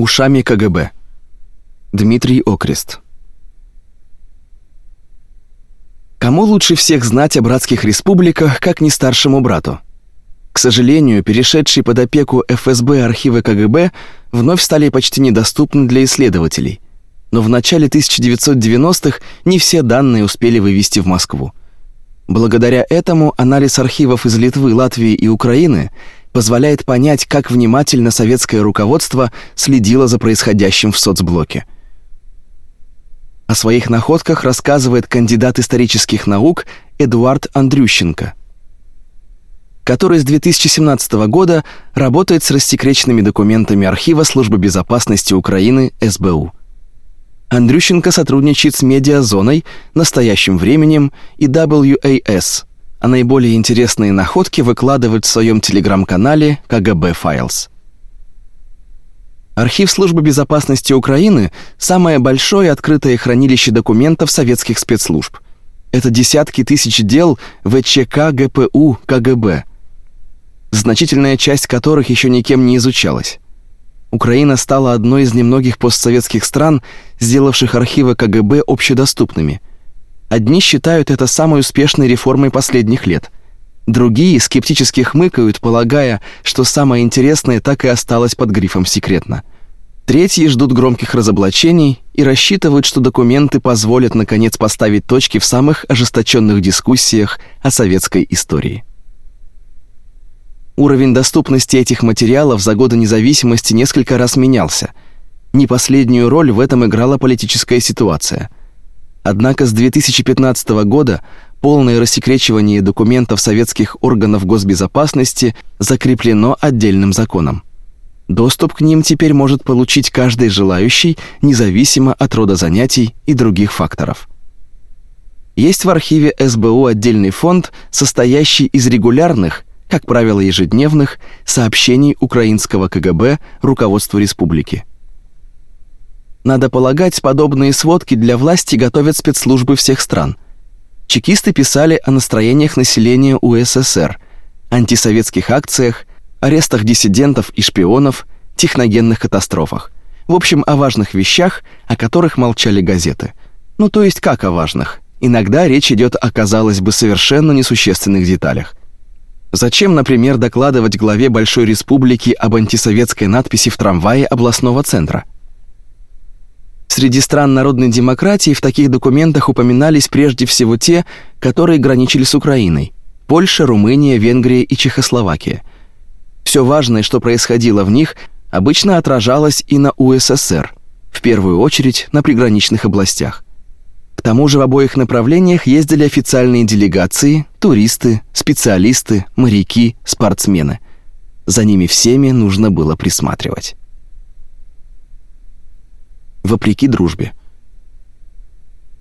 Ушами КГБ. Дмитрий Окрест. Кому лучше всех знать о братских республиках, как не старшему брату? К сожалению, перешедшие под опеку ФСБ архивы КГБ вновь стали почти недоступны для исследователей. Но в начале 1990-х не все данные успели вывести в Москву. Благодаря этому анализ архивов из Литвы, Латвии и Украины позволяет понять, как внимательно советское руководство следило за происходящим в соцблоке. О своих находках рассказывает кандидат исторических наук Эдуард Андрющенко – который с 2017 года работает с рассекреченными документами архива Службы безопасности Украины СБУ. Андрющенко сотрудничает с Медиазоной, Настоящим временем и WAS, а наиболее интересные находки выкладывает в своем телеграм-канале КГБ Files. Архив Службы безопасности Украины самое большое открытое хранилище документов советских спецслужб. Это десятки тысяч дел ВЧК, ГПУ, КГБ, значительная часть которых еще никем не изучалась. Украина стала одной из немногих постсоветских стран, сделавших архивы КГБ общедоступными. Одни считают это самой успешной реформой последних лет. Другие скептически хмыкают, полагая, что самое интересное так и осталось под грифом секретно. Третьи ждут громких разоблачений и рассчитывают, что документы позволят наконец поставить точки в самых ожесточенных дискуссиях о советской истории. Уровень доступности этих материалов за годы независимости несколько раз менялся. Не последнюю роль в этом играла политическая ситуация. Однако с 2015 года полное рассекречивание документов советских органов госбезопасности закреплено отдельным законом. Доступ к ним теперь может получить каждый желающий, независимо от рода занятий и других факторов. Есть в архиве СБУ отдельный фонд, состоящий из регулярных как правило, ежедневных сообщений украинского КГБ руководству республики. Надо полагать, подобные сводки для власти готовят спецслужбы всех стран. Чекисты писали о настроениях населения УССР, антисоветских акциях, арестах диссидентов и шпионов, техногенных катастрофах. В общем, о важных вещах, о которых молчали газеты. Ну, то есть как о важных? Иногда речь идет о, казалось бы, совершенно несущественных деталях. Зачем, например, докладывать главе Большой Республики об антисоветской надписи в трамвае областного центра? Среди стран народной демократии в таких документах упоминались прежде всего те, которые граничили с Украиной: Польша, Румыния, Венгрия и Чехословакия. Все важное, что происходило в них, обычно отражалось и на УССР, в первую очередь на приграничных областях. К тому же в обоих направлениях ездили официальные делегации, туристы, специалисты, моряки, спортсмены. За ними всеми нужно было присматривать. Вопреки дружбе.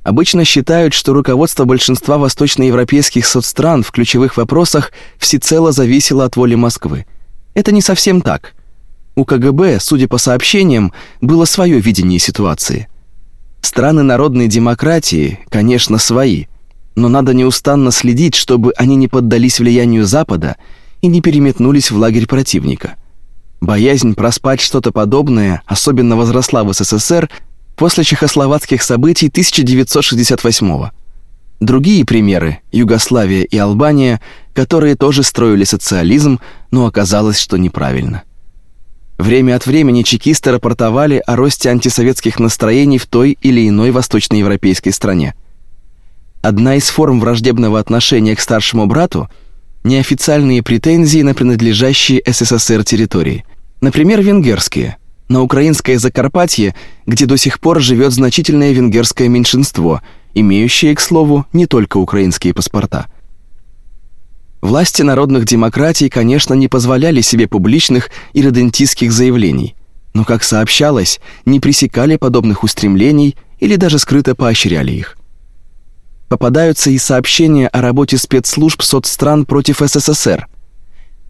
Обычно считают, что руководство большинства восточноевропейских соцстран в ключевых вопросах всецело зависело от воли Москвы. Это не совсем так. У КГБ, судя по сообщениям, было свое видение ситуации – Страны народной демократии, конечно, свои, но надо неустанно следить, чтобы они не поддались влиянию Запада и не переметнулись в лагерь противника. Боязнь проспать что-то подобное особенно возросла в СССР после чехословацких событий 1968 года. Другие примеры Югославия и Албания, которые тоже строили социализм, но оказалось, что неправильно. Время от времени чекисты рапортовали о росте антисоветских настроений в той или иной восточноевропейской стране. Одна из форм враждебного отношения к старшему брату неофициальные претензии на принадлежащие СССР территории. Например, венгерские. На украинское Закарпатье, где до сих пор живет значительное венгерское меньшинство, имеющее, к слову, не только украинские паспорта – Власти народных демократий, конечно, не позволяли себе публичных и редентистских заявлений, но, как сообщалось, не пресекали подобных устремлений или даже скрыто поощряли их. Попадаются и сообщения о работе спецслужб соцстран против СССР.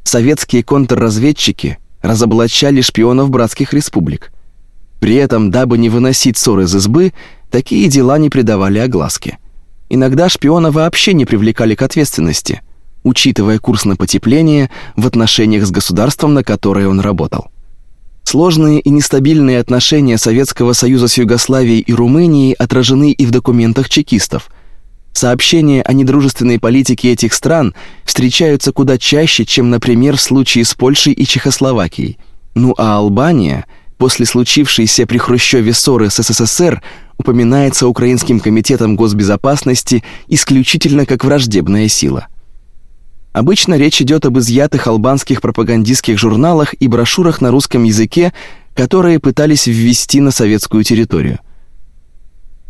Советские контрразведчики разоблачали шпионов братских республик. При этом, дабы не выносить ссор из избы, такие дела не придавали огласке. Иногда шпиона вообще не привлекали к ответственности – учитывая курс на потепление в отношениях с государством, на которое он работал. Сложные и нестабильные отношения Советского Союза с Югославией и Румынией отражены и в документах чекистов. Сообщения о недружественной политике этих стран встречаются куда чаще, чем, например, в случае с Польшей и Чехословакией. Ну а Албания после случившейся при Хрущеве ссоры с СССР упоминается Украинским комитетом госбезопасности исключительно как враждебная сила. Обычно речь идет об изъятых албанских пропагандистских журналах и брошюрах на русском языке, которые пытались ввести на советскую территорию.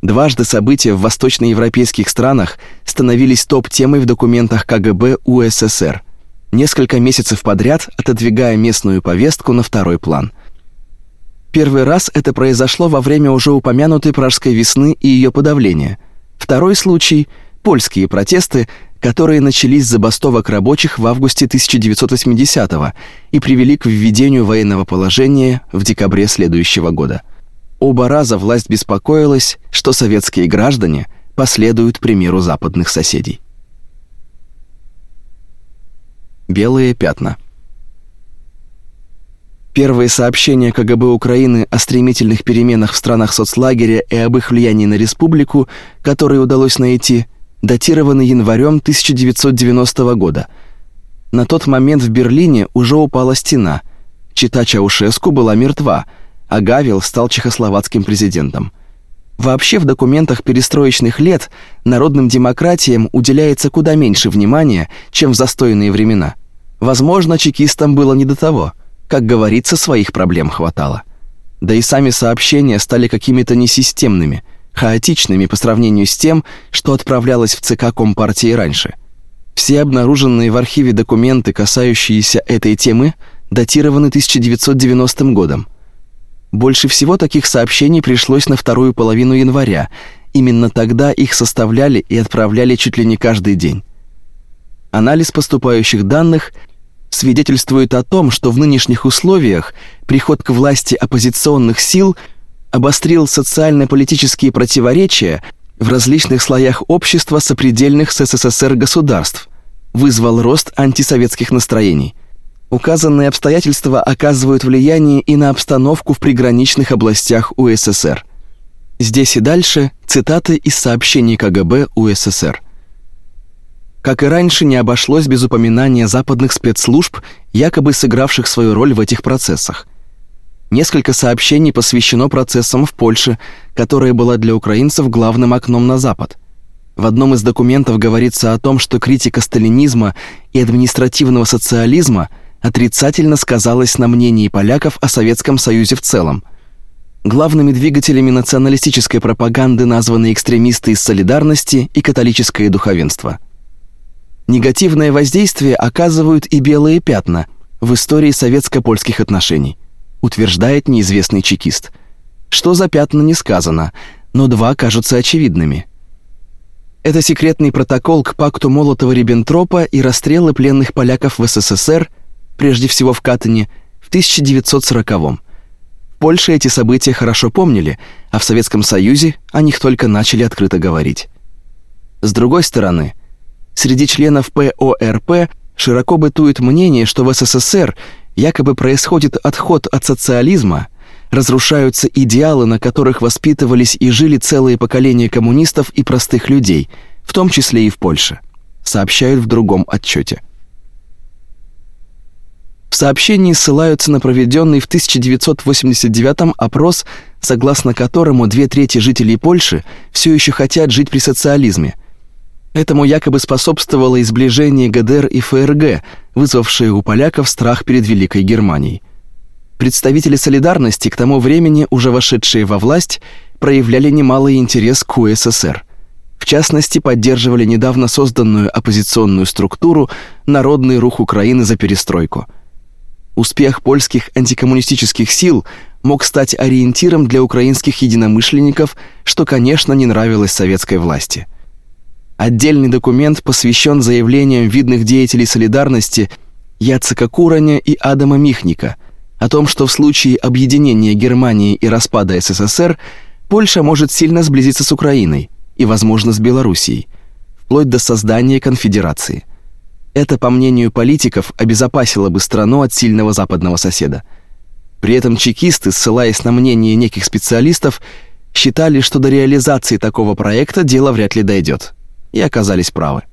Дважды события в восточноевропейских странах становились топ-темой в документах КГБ УССР, несколько месяцев подряд отодвигая местную повестку на второй план. Первый раз это произошло во время уже упомянутой Пражской весны и ее подавления. Второй случай польские протесты которые начались с забастовок рабочих в августе 1980 и привели к введению военного положения в декабре следующего года. Оба раза власть беспокоилась, что советские граждане последуют примеру западных соседей. Белые пятна. Первые сообщения КГБ Украины о стремительных переменах в странах соцлагеря и об их влиянии на республику, которые удалось найти – датированный январем 1990 года. На тот момент в Берлине уже упала стена. Чита Чаушеску была мертва, а Гавел стал чехословацким президентом. Вообще в документах перестроечных лет народным демократиям уделяется куда меньше внимания, чем в застойные времена. Возможно, чекистам было не до того. Как говорится, своих проблем хватало. Да и сами сообщения стали какими-то несистемными – хаотичными по сравнению с тем, что отправлялось в ЦК Компартии раньше. Все обнаруженные в архиве документы, касающиеся этой темы, датированы 1990 годом. Больше всего таких сообщений пришлось на вторую половину января. Именно тогда их составляли и отправляли чуть ли не каждый день. Анализ поступающих данных свидетельствует о том, что в нынешних условиях приход к власти оппозиционных сил – обострил социально-политические противоречия в различных слоях общества сопредельных с СССР государств, вызвал рост антисоветских настроений. Указанные обстоятельства оказывают влияние и на обстановку в приграничных областях УССР. Здесь и дальше цитаты из сообщений КГБ УССР. Как и раньше, не обошлось без упоминания западных спецслужб, якобы сыгравших свою роль в этих процессах. Несколько сообщений посвящено процессам в Польше, которая была для украинцев главным окном на запад. В одном из документов говорится о том, что критика сталинизма и административного социализма отрицательно сказалась на мнении поляков о Советском Союзе в целом. Главными двигателями националистической пропаганды названы экстремисты из солидарности и католическое духовенство. Негативное воздействие оказывают и белые пятна в истории советско-польских отношений утверждает неизвестный чекист. Что за пятна не сказано, но два кажутся очевидными. Это секретный протокол к пакту Молотова-Риббентропа и расстрелы пленных поляков в СССР, прежде всего в Катыни, в 1940-м. В Польше эти события хорошо помнили, а в Советском Союзе о них только начали открыто говорить. С другой стороны, среди членов ПОРП широко бытует мнение, что в СССР якобы происходит отход от социализма, разрушаются идеалы, на которых воспитывались и жили целые поколения коммунистов и простых людей, в том числе и в Польше, сообщают в другом отчете. Сообщении ссылаются на проведенный в 1989 опрос, согласно которому две трети жителей Польши все еще хотят жить при социализме – Этому якобы способствовало изближение ГДР и ФРГ, вызвавшее у поляков страх перед Великой Германией. Представители солидарности, к тому времени уже вошедшие во власть, проявляли немалый интерес к УССР. В частности, поддерживали недавно созданную оппозиционную структуру Народный рух Украины за перестройку. Успех польских антикоммунистических сил мог стать ориентиром для украинских единомышленников, что, конечно, не нравилось советской власти. Отдельный документ посвящен заявлениям видных деятелей солидарности Яцека Кураня и Адама Михника о том, что в случае объединения Германии и распада СССР Польша может сильно сблизиться с Украиной и, возможно, с Белоруссией, вплоть до создания конфедерации. Это, по мнению политиков, обезопасило бы страну от сильного западного соседа. При этом чекисты, ссылаясь на мнение неких специалистов, считали, что до реализации такого проекта дело вряд ли дойдет, и оказались правы.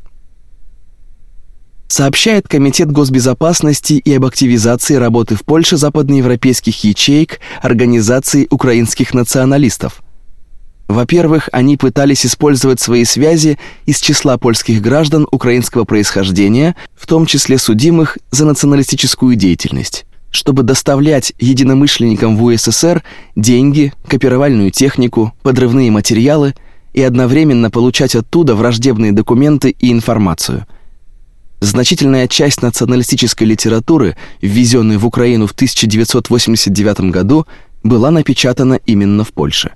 Сообщает Комитет госбезопасности и об активизации работы в Польше западноевропейских ячеек Организации украинских националистов. Во-первых, они пытались использовать свои связи из числа польских граждан украинского происхождения, в том числе судимых за националистическую деятельность чтобы доставлять единомышленникам в УССР деньги, копировальную технику, подрывные материалы и одновременно получать оттуда враждебные документы и информацию. Значительная часть националистической литературы, ввезенной в Украину в 1989 году, была напечатана именно в Польше.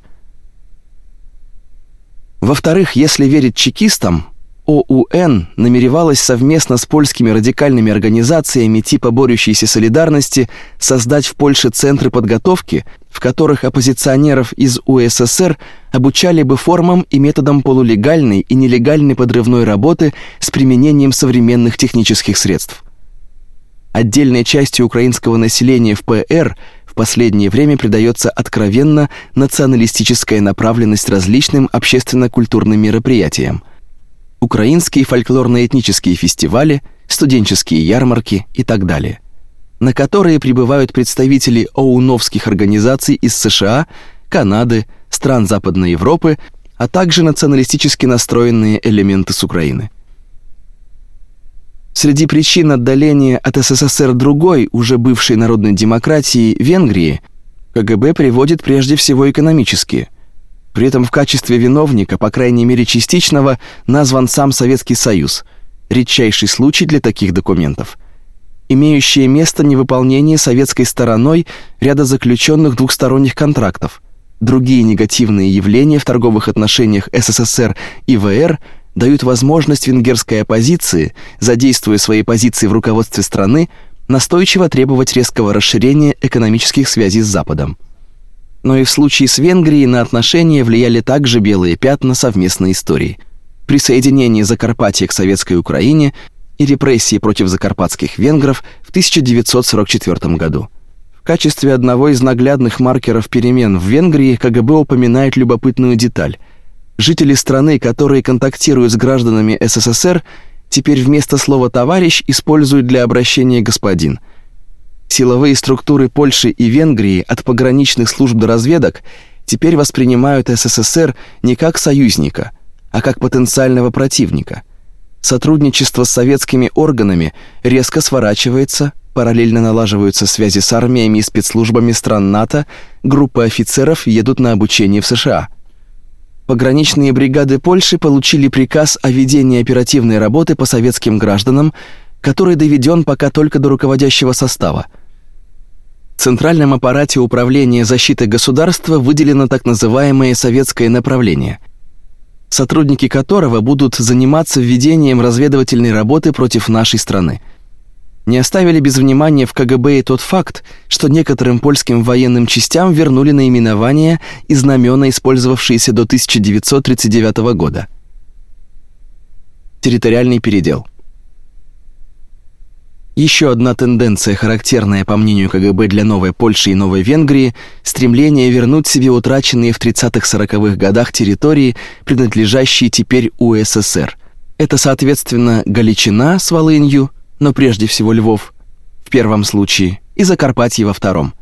Во-вторых, если верить чекистам, ОУН намеревалась совместно с польскими радикальными организациями типа борющейся солидарности создать в Польше центры подготовки, в которых оппозиционеров из УССР обучали бы формам и методам полулегальной и нелегальной подрывной работы с применением современных технических средств. Отдельной частью украинского населения в ПР в последнее время придается откровенно националистическая направленность различным общественно-культурным мероприятиям – украинские фольклорно-этнические фестивали, студенческие ярмарки и так далее, на которые прибывают представители оуновских организаций из США, Канады, стран Западной Европы, а также националистически настроенные элементы с Украины. Среди причин отдаления от СССР другой, уже бывшей народной демократии Венгрии, КГБ приводит прежде всего экономические – при этом в качестве виновника, по крайней мере частичного, назван сам Советский Союз. Редчайший случай для таких документов. Имеющее место невыполнение советской стороной ряда заключенных двухсторонних контрактов. Другие негативные явления в торговых отношениях СССР и ВР дают возможность венгерской оппозиции, задействуя свои позиции в руководстве страны, настойчиво требовать резкого расширения экономических связей с Западом. Но и в случае с Венгрией на отношения влияли также белые пятна совместной истории. Присоединение Закарпатья к советской Украине и репрессии против закарпатских венгров в 1944 году. В качестве одного из наглядных маркеров перемен в Венгрии КГБ упоминает любопытную деталь. Жители страны, которые контактируют с гражданами СССР, теперь вместо слова товарищ используют для обращения господин – Силовые структуры Польши и Венгрии от пограничных служб до разведок теперь воспринимают СССР не как союзника, а как потенциального противника. Сотрудничество с советскими органами резко сворачивается, параллельно налаживаются связи с армиями и спецслужбами стран НАТО, группы офицеров едут на обучение в США. Пограничные бригады Польши получили приказ о ведении оперативной работы по советским гражданам, который доведен пока только до руководящего состава – в центральном аппарате управления защиты государства выделено так называемое советское направление, сотрудники которого будут заниматься введением разведывательной работы против нашей страны. Не оставили без внимания в КГБ и тот факт, что некоторым польским военным частям вернули наименования и знамена, использовавшиеся до 1939 года. Территориальный передел. Еще одна тенденция, характерная по мнению КГБ для Новой Польши и Новой Венгрии, стремление вернуть себе утраченные в 30-40-х годах территории, принадлежащие теперь УССР. Это, соответственно, Галичина с Волынью, но прежде всего Львов в первом случае и Закарпатье во втором.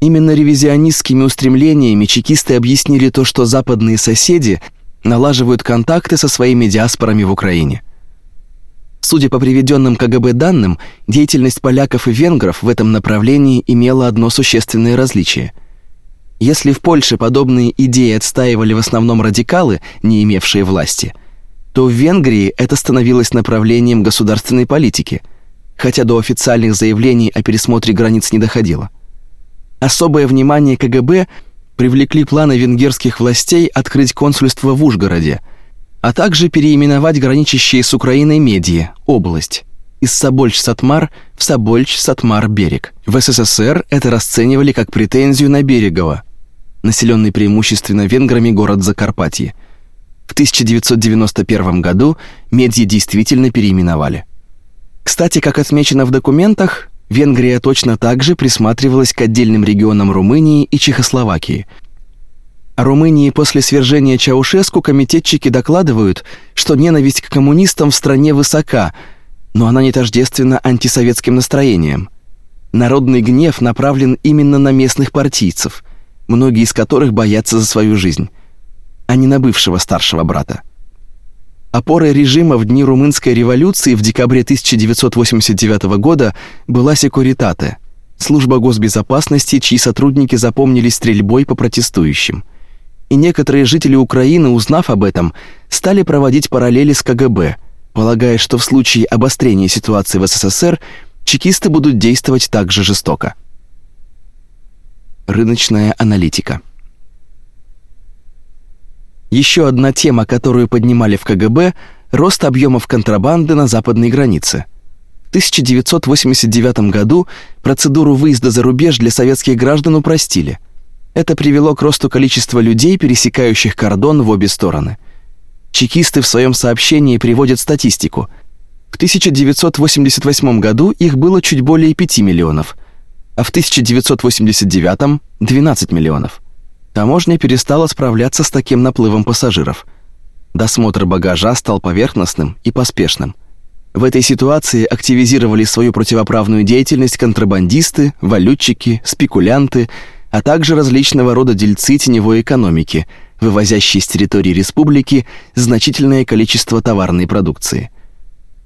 Именно ревизионистскими устремлениями чекисты объяснили то, что западные соседи налаживают контакты со своими диаспорами в Украине – Судя по приведенным КГБ данным, деятельность поляков и венгров в этом направлении имела одно существенное различие. Если в Польше подобные идеи отстаивали в основном радикалы, не имевшие власти, то в Венгрии это становилось направлением государственной политики, хотя до официальных заявлений о пересмотре границ не доходило. Особое внимание КГБ привлекли планы венгерских властей открыть консульство в Ужгороде – а также переименовать граничащие с Украиной медии, область, из Собольч-Сатмар в Собольч-Сатмар-Берег. В СССР это расценивали как претензию на Берегово, населенный преимущественно венграми город Закарпатье. В 1991 году медии действительно переименовали. Кстати, как отмечено в документах, Венгрия точно так же присматривалась к отдельным регионам Румынии и Чехословакии. О Румынии после свержения Чаушеску комитетчики докладывают, что ненависть к коммунистам в стране высока, но она не тождественна антисоветским настроениям. Народный гнев направлен именно на местных партийцев, многие из которых боятся за свою жизнь, а не на бывшего старшего брата. Опорой режима в дни румынской революции в декабре 1989 года была Секуритате, служба госбезопасности, чьи сотрудники запомнились стрельбой по протестующим. И некоторые жители Украины, узнав об этом, стали проводить параллели с КГБ, полагая, что в случае обострения ситуации в СССР чекисты будут действовать так же жестоко. Рыночная аналитика. Еще одна тема, которую поднимали в КГБ рост объемов контрабанды на западной границе. В 1989 году процедуру выезда за рубеж для советских граждан упростили. Это привело к росту количества людей, пересекающих кордон в обе стороны. Чекисты в своем сообщении приводят статистику. В 1988 году их было чуть более 5 миллионов, а в 1989 12 миллионов. Таможня перестала справляться с таким наплывом пассажиров. Досмотр багажа стал поверхностным и поспешным. В этой ситуации активизировали свою противоправную деятельность контрабандисты, валютчики, спекулянты, а также различного рода дельцы теневой экономики, вывозящие с территории республики значительное количество товарной продукции.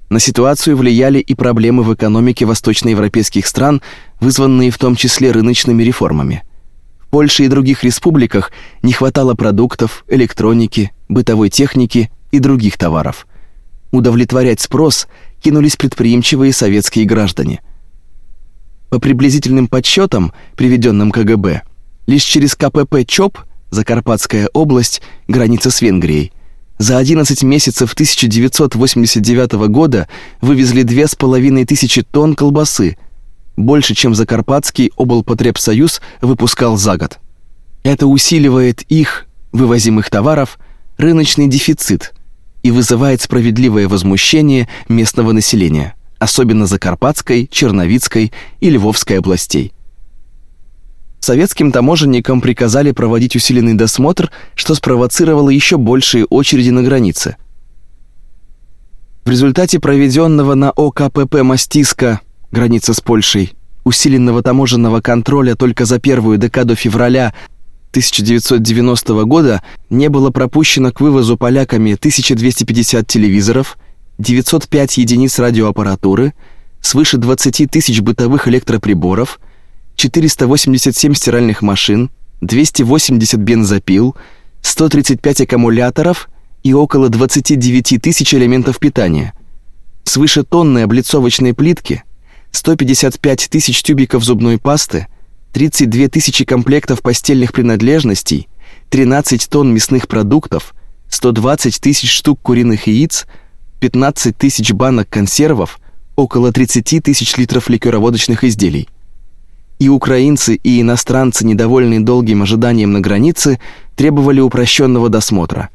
На ситуацию влияли и проблемы в экономике восточноевропейских стран, вызванные в том числе рыночными реформами. Польше и других республиках не хватало продуктов, электроники, бытовой техники и других товаров. Удовлетворять спрос кинулись предприимчивые советские граждане. По приблизительным подсчетам, приведенным КГБ, лишь через КПП ЧОП, Закарпатская область, граница с Венгрией, за 11 месяцев 1989 года вывезли 2500 тонн колбасы, больше, чем Закарпатский облпотребсоюз выпускал за год. Это усиливает их, вывозимых товаров, рыночный дефицит и вызывает справедливое возмущение местного населения, особенно Закарпатской, Черновицкой и Львовской областей. Советским таможенникам приказали проводить усиленный досмотр, что спровоцировало еще большие очереди на границе. В результате проведенного на ОКПП Мастиска граница с Польшей, усиленного таможенного контроля только за первую декаду февраля 1990 года не было пропущено к вывозу поляками 1250 телевизоров, 905 единиц радиоаппаратуры, свыше 20 тысяч бытовых электроприборов, 487 стиральных машин, 280 бензопил, 135 аккумуляторов и около 29 тысяч элементов питания. Свыше тонны облицовочной плитки, 155 тысяч тюбиков зубной пасты, 32 тысячи комплектов постельных принадлежностей, 13 тонн мясных продуктов, 120 тысяч штук куриных яиц, 15 тысяч банок консервов, около 30 тысяч литров ликероводочных изделий. И украинцы, и иностранцы, недовольные долгим ожиданием на границе, требовали упрощенного досмотра.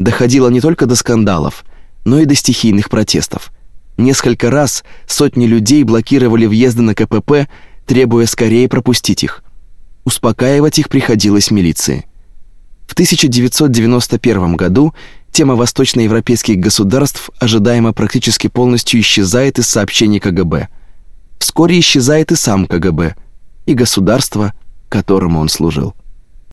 Доходило не только до скандалов, но и до стихийных протестов. Несколько раз сотни людей блокировали въезды на КПП, требуя скорее пропустить их. Успокаивать их приходилось милиции. В 1991 году тема восточноевропейских государств ожидаемо практически полностью исчезает из сообщений КГБ. Вскоре исчезает и сам КГБ, и государство, которому он служил.